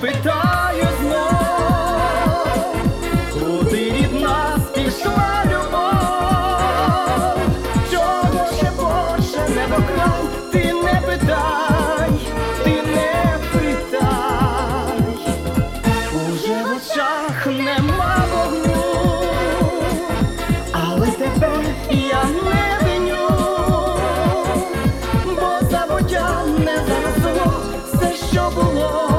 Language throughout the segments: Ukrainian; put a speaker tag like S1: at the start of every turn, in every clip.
S1: питаю знов, куди від нас пішла любов, чого ще Боже не докрай, ти не питай, ти не питай, уже в очах нема вогню, але тебе я не виню, бо забуття не занесло все, що було.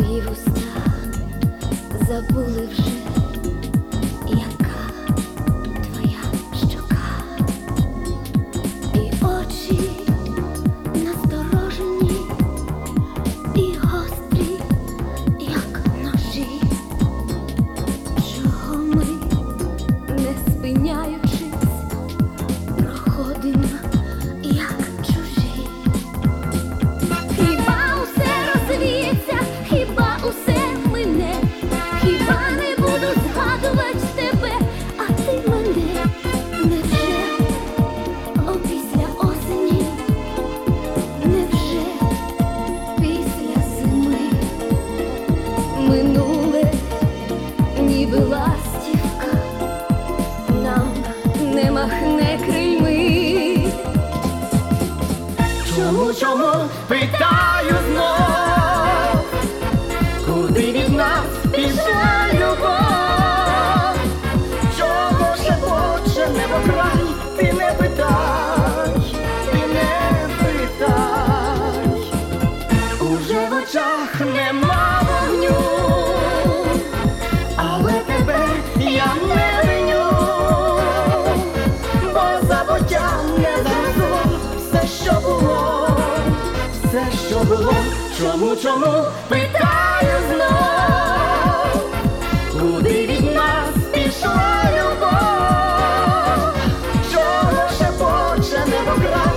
S2: мої вуста забули вже.
S1: але тебе я не виню, бо забуття не зразу все, що було, все, що було, чому, чому питаю знов, куди від нас пішла любов, чого ще поче не покра.